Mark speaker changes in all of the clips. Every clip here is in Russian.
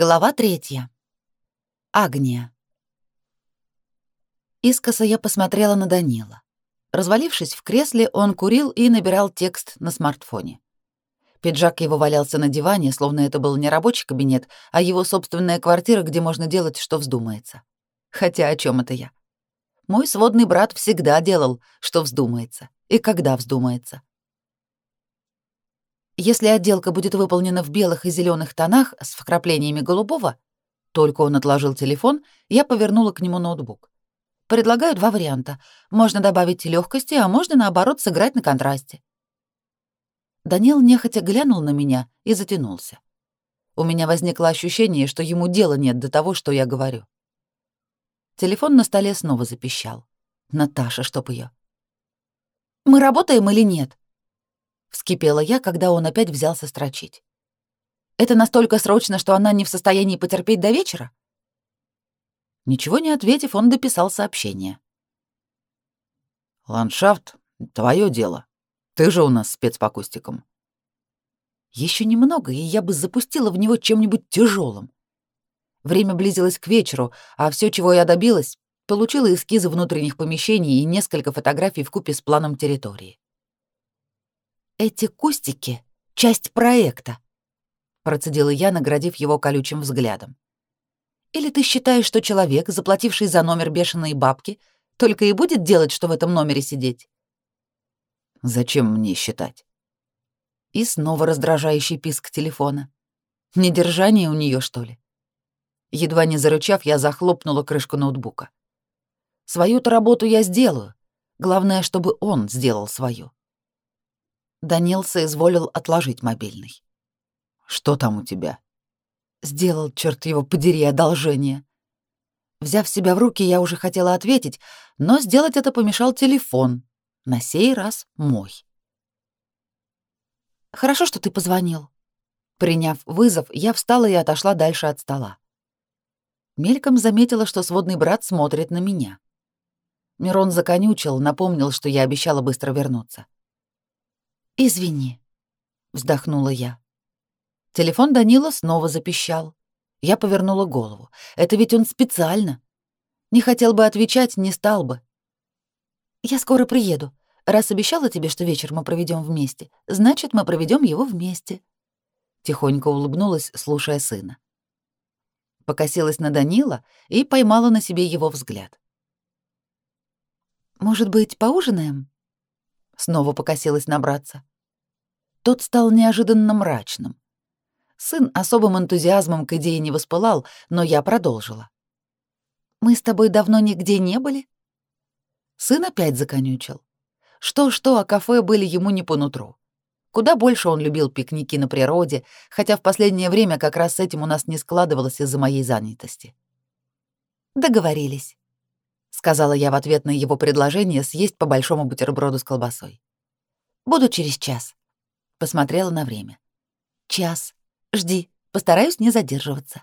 Speaker 1: Глава третья. Агния. Искоса я посмотрела на Данила. Развалившись в кресле, он курил и набирал текст на смартфоне. Пиджак его валялся на диване, словно это был не рабочий кабинет, а его собственная квартира, где можно делать, что вздумается. Хотя о чем это я? Мой сводный брат всегда делал, что вздумается, и когда вздумается. Если отделка будет выполнена в белых и зеленых тонах с вкраплениями голубого, только он отложил телефон, я повернула к нему ноутбук. Предлагаю два варианта. Можно добавить легкости, а можно, наоборот, сыграть на контрасте. Данил нехотя глянул на меня и затянулся. У меня возникло ощущение, что ему дела нет до того, что я говорю. Телефон на столе снова запищал. Наташа, чтоб ее. «Мы работаем или нет?» Вскипела я, когда он опять взялся строчить. «Это настолько срочно, что она не в состоянии потерпеть до вечера?» Ничего не ответив, он дописал сообщение.
Speaker 2: «Ландшафт — твое дело. Ты же у нас спец по акустикам».
Speaker 1: Еще немного, и я бы запустила в него чем-нибудь тяжелым. Время близилось к вечеру, а все, чего я добилась, получила эскизы внутренних помещений и несколько фотографий в купе с планом территории. Эти кустики — часть проекта, процедила я, наградив его колючим взглядом. Или ты считаешь, что человек, заплативший за номер бешеные бабки, только и будет делать, что в этом номере сидеть?
Speaker 2: Зачем мне считать?
Speaker 1: И снова раздражающий писк телефона. Недержание у нее, что ли? Едва не зарычав, я захлопнула крышку ноутбука. Свою-то работу я сделаю. Главное, чтобы он сделал свою. Данил соизволил отложить мобильный.
Speaker 2: «Что там у тебя?»
Speaker 1: Сделал, черт его подери, одолжение. Взяв себя в руки, я уже хотела ответить, но сделать это помешал телефон. На сей раз мой. «Хорошо, что ты позвонил». Приняв вызов, я встала и отошла дальше от стола. Мельком заметила, что сводный брат смотрит на меня. Мирон законючил, напомнил, что я обещала быстро вернуться. «Извини», — вздохнула я. Телефон Данила снова запищал. Я повернула голову. Это ведь он специально. Не хотел бы отвечать, не стал бы. «Я скоро приеду. Раз обещала тебе, что вечер мы проведем вместе, значит, мы проведем его вместе». Тихонько улыбнулась, слушая сына. Покосилась на Данила и поймала на себе его взгляд. «Может быть, поужинаем?» Снова покосилась на братца. Тот стал неожиданно мрачным. Сын особым энтузиазмом к идее не воспылал, но я продолжила. «Мы с тобой давно нигде не были?» Сын опять законючил. Что-что, а кафе были ему не по нутру. Куда больше он любил пикники на природе, хотя в последнее время как раз с этим у нас не складывалось из-за моей занятости. «Договорились», — сказала я в ответ на его предложение съесть по большому бутерброду с колбасой. «Буду через час», — посмотрела на время. «Час. Жди, постараюсь не задерживаться».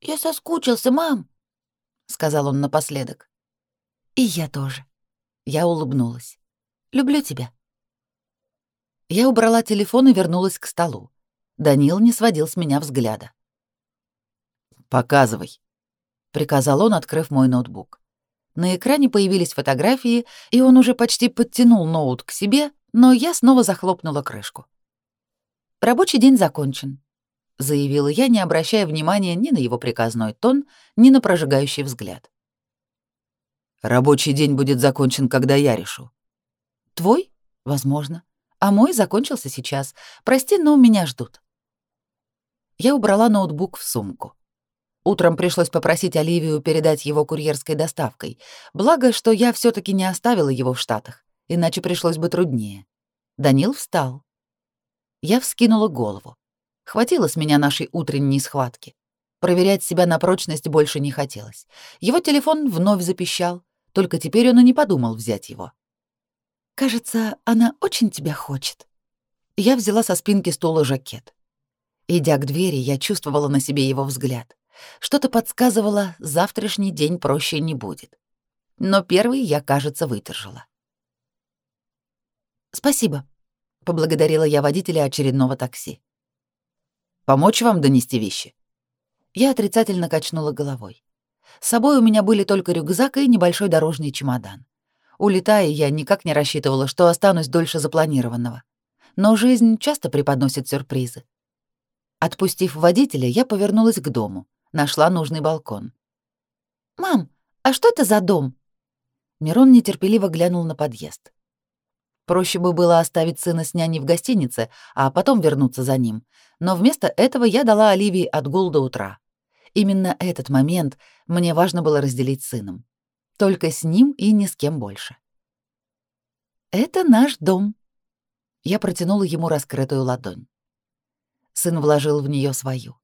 Speaker 1: «Я соскучился, мам», — сказал он напоследок. «И я тоже». Я улыбнулась. «Люблю тебя». Я убрала телефон и вернулась к столу. Данил не сводил с меня взгляда.
Speaker 2: «Показывай», — приказал он, открыв мой ноутбук.
Speaker 1: На экране появились фотографии, и он уже почти подтянул ноут к себе, но я снова захлопнула крышку. Рабочий день закончен, заявила я, не обращая внимания ни на его приказной тон, ни на прожигающий взгляд.
Speaker 2: Рабочий день будет закончен, когда я решу.
Speaker 1: Твой? Возможно. А мой закончился сейчас. Прости, но меня ждут. Я убрала ноутбук в сумку. Утром пришлось попросить Оливию передать его курьерской доставкой. Благо, что я все таки не оставила его в Штатах, иначе пришлось бы труднее. Данил встал. Я вскинула голову. Хватило с меня нашей утренней схватки. Проверять себя на прочность больше не хотелось. Его телефон вновь запищал, только теперь он и не подумал взять его. «Кажется, она очень тебя хочет». Я взяла со спинки стула жакет. Идя к двери, я чувствовала на себе его взгляд. Что-то подсказывало, завтрашний день проще не будет. Но первый я, кажется, выдержала. «Спасибо», — поблагодарила я водителя очередного такси.
Speaker 2: Помочь вам донести вещи?»
Speaker 1: Я отрицательно качнула головой. С собой у меня были только рюкзак и небольшой дорожный чемодан. Улетая, я никак не рассчитывала, что останусь дольше запланированного. Но жизнь часто преподносит сюрпризы. Отпустив водителя, я повернулась к дому, нашла нужный балкон. «Мам, а что это за дом?» Мирон нетерпеливо глянул на подъезд. Проще бы было оставить сына с няней в гостинице, а потом вернуться за ним. Но вместо этого я дала Оливии отгул до утра. Именно этот момент мне важно было разделить с сыном. Только с ним и ни с кем больше. «Это наш дом». Я протянула ему раскрытую ладонь. Сын вложил в нее свою.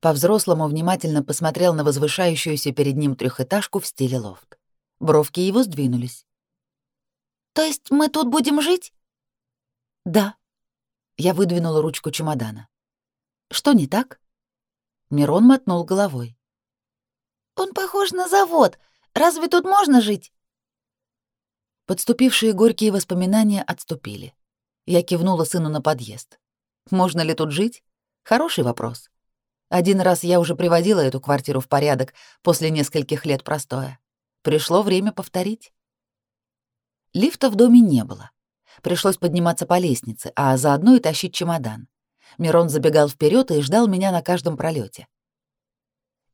Speaker 1: По-взрослому внимательно посмотрел на возвышающуюся перед ним трехэтажку в стиле лофт. Бровки его сдвинулись. «То есть мы тут будем жить?» «Да». Я выдвинула ручку чемодана. «Что не так?» Мирон мотнул головой. «Он похож на завод. Разве тут можно жить?» Подступившие горькие воспоминания отступили. Я кивнула сыну на подъезд. «Можно ли тут жить? Хороший вопрос. Один раз я уже приводила эту квартиру в порядок после нескольких лет простоя. Пришло время повторить. Лифта в доме не было. Пришлось подниматься по лестнице, а заодно и тащить чемодан. Мирон забегал вперед и ждал меня на каждом пролете.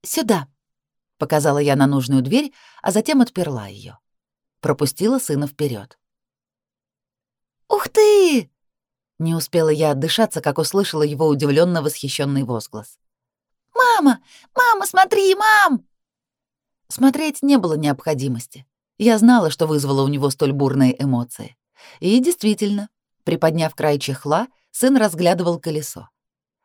Speaker 1: «Сюда», — показала я на нужную дверь, а затем отперла ее. Пропустила сына вперед. «Ух ты!» Не успела я отдышаться, как услышала его удивленно восхищенный возглас. «Мама! Мама, смотри, мам!» Смотреть не было необходимости. Я знала, что вызвало у него столь бурные эмоции. И действительно, приподняв край чехла, сын разглядывал колесо.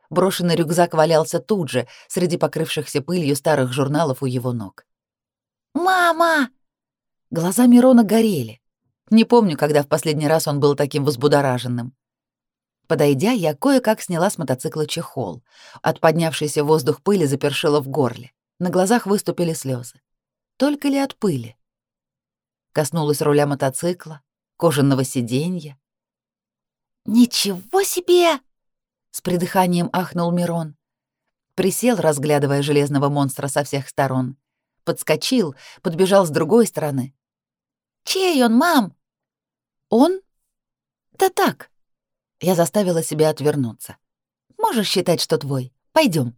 Speaker 1: Брошенный рюкзак валялся тут же, среди покрывшихся пылью старых журналов у его ног. «Мама!» Глаза Мирона горели. Не помню, когда в последний раз он был таким возбудораженным. Подойдя, я кое-как сняла с мотоцикла чехол. От поднявшейся воздух пыли запершило в горле. На глазах выступили слезы. Только ли от пыли? Коснулась руля мотоцикла, кожаного сиденья. «Ничего себе!» — с придыханием ахнул Мирон. Присел, разглядывая железного монстра со всех сторон. Подскочил, подбежал с другой стороны. «Чей он, мам?» «Он?» «Да так». Я заставила себя отвернуться. «Можешь считать, что твой. Пойдем.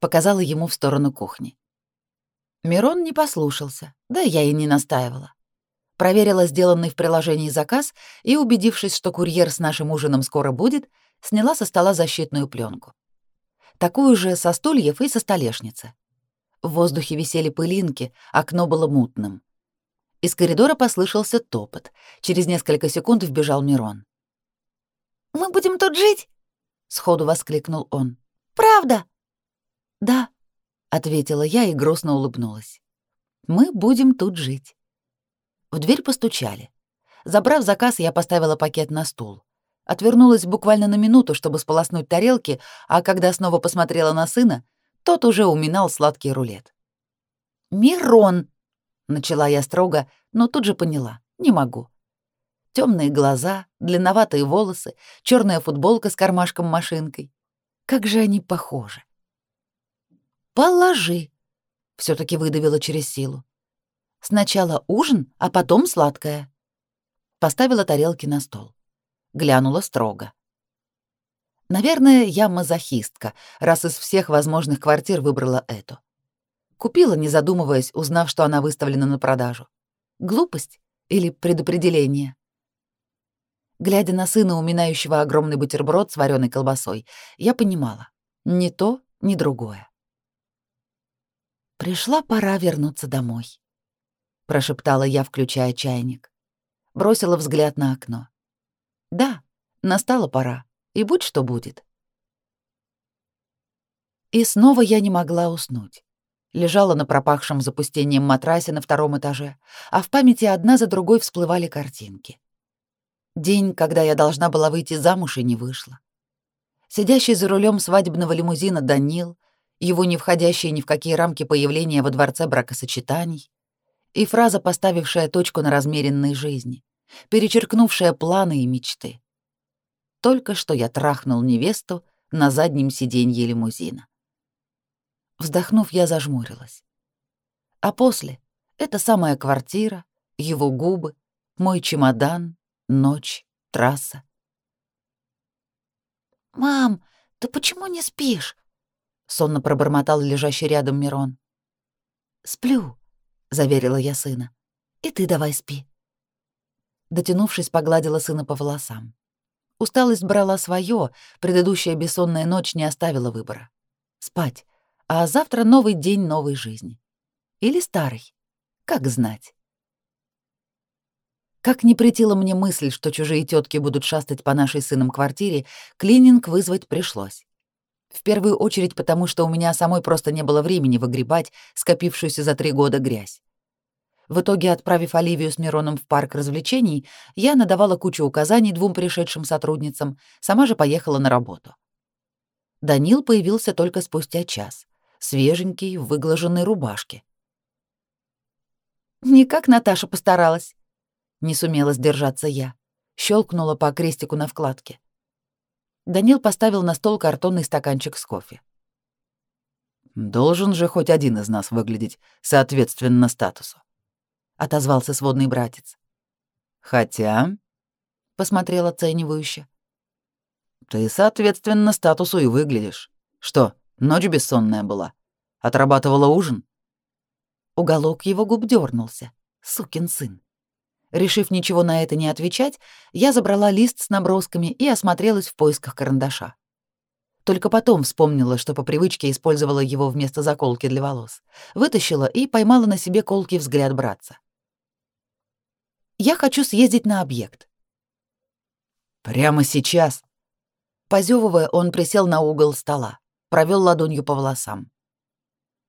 Speaker 1: Показала ему в сторону кухни. Мирон не послушался, да я и не настаивала проверила сделанный в приложении заказ и, убедившись, что курьер с нашим ужином скоро будет, сняла со стола защитную пленку. Такую же со стульев и со столешницы. В воздухе висели пылинки, окно было мутным. Из коридора послышался топот. Через несколько секунд вбежал Мирон. «Мы будем тут жить?» — сходу воскликнул он. «Правда?» «Да», — ответила я и грустно улыбнулась. «Мы будем тут жить». В дверь постучали. Забрав заказ, я поставила пакет на стул. Отвернулась буквально на минуту, чтобы сполоснуть тарелки, а когда снова посмотрела на сына, тот уже уминал сладкий рулет. «Мирон!» — начала я строго, но тут же поняла — не могу. Темные глаза, длинноватые волосы, черная футболка с кармашком-машинкой. Как же они похожи. «Положи!» — все таки выдавила через силу. Сначала ужин, а потом сладкое. Поставила тарелки на стол. Глянула строго. Наверное, я мазохистка, раз из всех возможных квартир выбрала эту. Купила, не задумываясь, узнав, что она выставлена на продажу. Глупость или предопределение? Глядя на сына, уминающего огромный бутерброд с вареной колбасой, я понимала, ни то, ни другое. Пришла пора вернуться домой прошептала я, включая чайник. Бросила взгляд на окно. Да, настала пора, и будь что будет. И снова я не могла уснуть. Лежала на пропахшем запустением матрасе на втором этаже, а в памяти одна за другой всплывали картинки. День, когда я должна была выйти замуж и не вышла. Сидящий за рулем свадебного лимузина Данил, его не входящие ни в какие рамки появления во дворце бракосочетаний, и фраза, поставившая точку на размеренной жизни, перечеркнувшая планы и мечты. Только что я трахнул невесту, на заднем сиденье лимузина. Вздохнув, я зажмурилась. А после — это самая квартира, его губы, мой чемодан, ночь, трасса. «Мам, ты почему не спишь?» — сонно пробормотал лежащий рядом Мирон. «Сплю», — заверила я сына. «И ты давай спи». Дотянувшись, погладила сына по волосам. Усталость брала свое, предыдущая бессонная ночь не оставила выбора. Спать, а завтра новый день новой жизни. Или старый, как знать. Как не претила мне мысль, что чужие тетки будут шастать по нашей сыном квартире, клининг вызвать пришлось. В первую очередь потому, что у меня самой просто не было времени выгребать скопившуюся за три года грязь. В итоге, отправив Оливию с Мироном в парк развлечений, я надавала кучу указаний двум пришедшим сотрудницам, сама же поехала на работу. Данил появился только спустя час, свеженький, в выглаженной рубашке. «Никак Наташа постаралась», — не сумела сдержаться я, щелкнула по крестику на вкладке. Данил поставил на стол картонный стаканчик с кофе.
Speaker 2: «Должен же хоть один из нас выглядеть соответственно статусу.
Speaker 1: — отозвался сводный братец.
Speaker 2: «Хотя...» — посмотрел оценивающе. «Ты, соответственно, статусу и выглядишь. Что, ночь бессонная была? Отрабатывала ужин?»
Speaker 1: Уголок его губ дернулся. Сукин сын. Решив ничего на это не отвечать, я забрала лист с набросками и осмотрелась в поисках карандаша. Только потом вспомнила, что по привычке использовала его вместо заколки для волос. Вытащила и поймала на себе колкий взгляд братца. Я хочу съездить на объект.
Speaker 2: Прямо сейчас.
Speaker 1: Позевывая, он присел на угол стола, провел ладонью по волосам.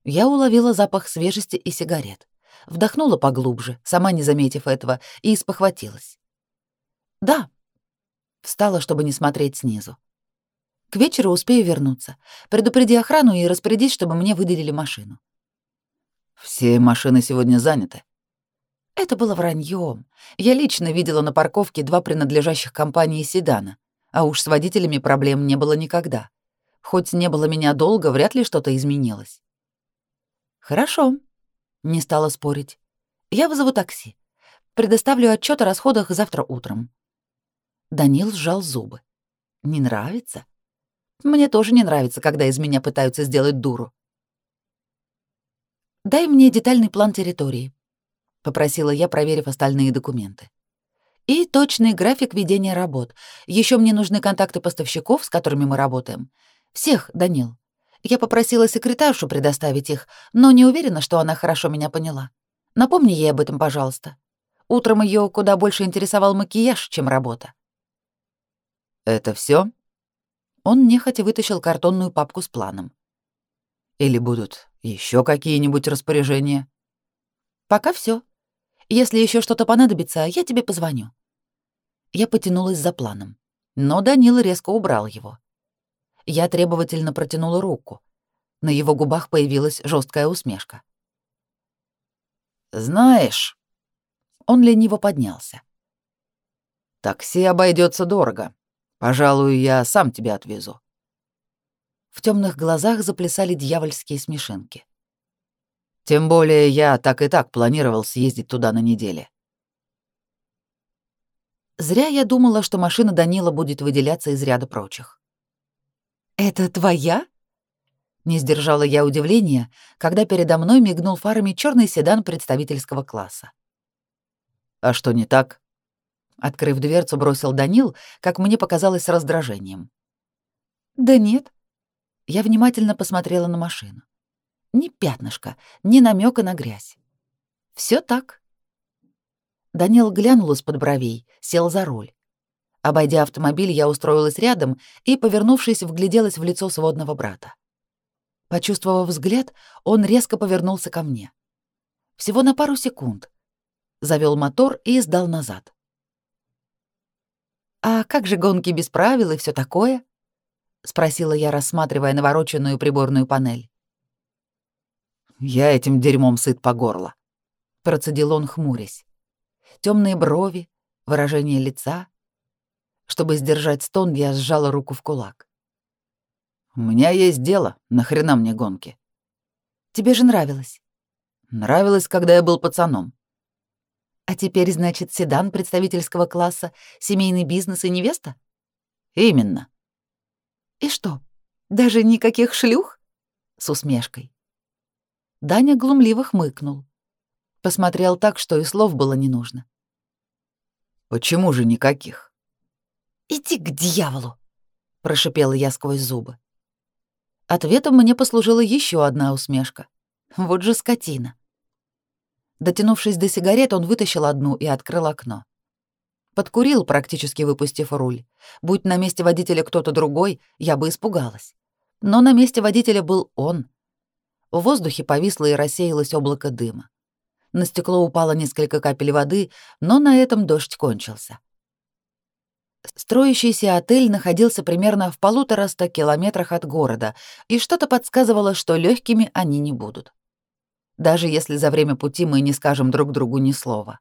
Speaker 1: Я уловила запах свежести и сигарет. Вдохнула поглубже, сама не заметив этого, и спохватилась. «Да». Встала, чтобы не смотреть снизу. «К вечеру успею вернуться. Предупреди охрану и распорядись, чтобы мне выделили машину».
Speaker 2: «Все машины сегодня заняты»,
Speaker 1: это было враньем. Я лично видела на парковке два принадлежащих компании седана, а уж с водителями проблем не было никогда. Хоть не было меня долго, вряд ли что-то изменилось. Хорошо, не стала спорить. Я вызову такси. Предоставлю отчет о расходах завтра утром. Данил сжал зубы. Не нравится? Мне тоже не нравится, когда из меня пытаются сделать дуру. Дай мне детальный план территории, — попросила я, проверив остальные документы. «И точный график ведения работ. Еще мне нужны контакты поставщиков, с которыми мы работаем. Всех, Данил. Я попросила секретаршу предоставить их, но не уверена, что она хорошо меня поняла. Напомни ей об этом, пожалуйста. Утром ее куда больше интересовал макияж, чем работа».
Speaker 2: «Это все?
Speaker 1: Он нехотя вытащил картонную папку с планом.
Speaker 2: «Или будут еще какие-нибудь распоряжения?»
Speaker 1: «Пока все. Если еще что-то понадобится, я тебе позвоню». Я потянулась за планом, но Данил резко убрал его. Я требовательно протянула руку. На его губах появилась жесткая усмешка.
Speaker 2: «Знаешь...»
Speaker 1: Он лениво поднялся.
Speaker 2: «Такси обойдется дорого. Пожалуй, я сам тебя отвезу».
Speaker 1: В темных глазах заплясали дьявольские смешинки.
Speaker 2: Тем более я так и так планировал съездить туда на неделе.
Speaker 1: Зря я думала, что машина Данила будет выделяться из ряда прочих. «Это твоя?» Не сдержала я удивления, когда передо мной мигнул фарами черный седан представительского класса.
Speaker 2: «А что не так?»
Speaker 1: Открыв дверцу, бросил Данил, как мне показалось, с раздражением. «Да нет». Я внимательно посмотрела на машину. Ни пятнышка, ни намека на грязь. Все так. Данил глянул из-под бровей, сел за руль. Обойдя автомобиль, я устроилась рядом и, повернувшись, вгляделась в лицо сводного брата. Почувствовав взгляд, он резко повернулся ко мне. Всего на пару секунд. Завел мотор и сдал назад. «А как же гонки без правил и все такое?» — спросила я, рассматривая навороченную приборную панель.
Speaker 2: Я этим дерьмом сыт по горло.
Speaker 1: Процедил он, хмурясь. Темные брови, выражение лица. Чтобы сдержать стон, я сжала руку в кулак.
Speaker 2: У меня есть дело, нахрена мне гонки?
Speaker 1: Тебе же нравилось.
Speaker 2: Нравилось, когда я был пацаном.
Speaker 1: А теперь, значит, седан представительского класса, семейный бизнес и невеста?
Speaker 2: Именно.
Speaker 1: И что, даже никаких шлюх? С усмешкой. Даня глумливо хмыкнул. Посмотрел так, что и слов было не нужно.
Speaker 2: Почему же никаких?
Speaker 1: Иди к дьяволу, прошипела я сквозь зубы. Ответом мне послужила еще одна усмешка. Вот же скотина. Дотянувшись до сигарет, он вытащил одну и открыл окно. Подкурил, практически выпустив руль. Будь на месте водителя кто-то другой, я бы испугалась. Но на месте водителя был он. В воздухе повисло и рассеялось облако дыма. На стекло упало несколько капель воды, но на этом дождь кончился. Строящийся отель находился примерно в полутораста километрах от города, и что-то подсказывало, что легкими они не будут. Даже если за время пути мы не скажем друг другу ни слова.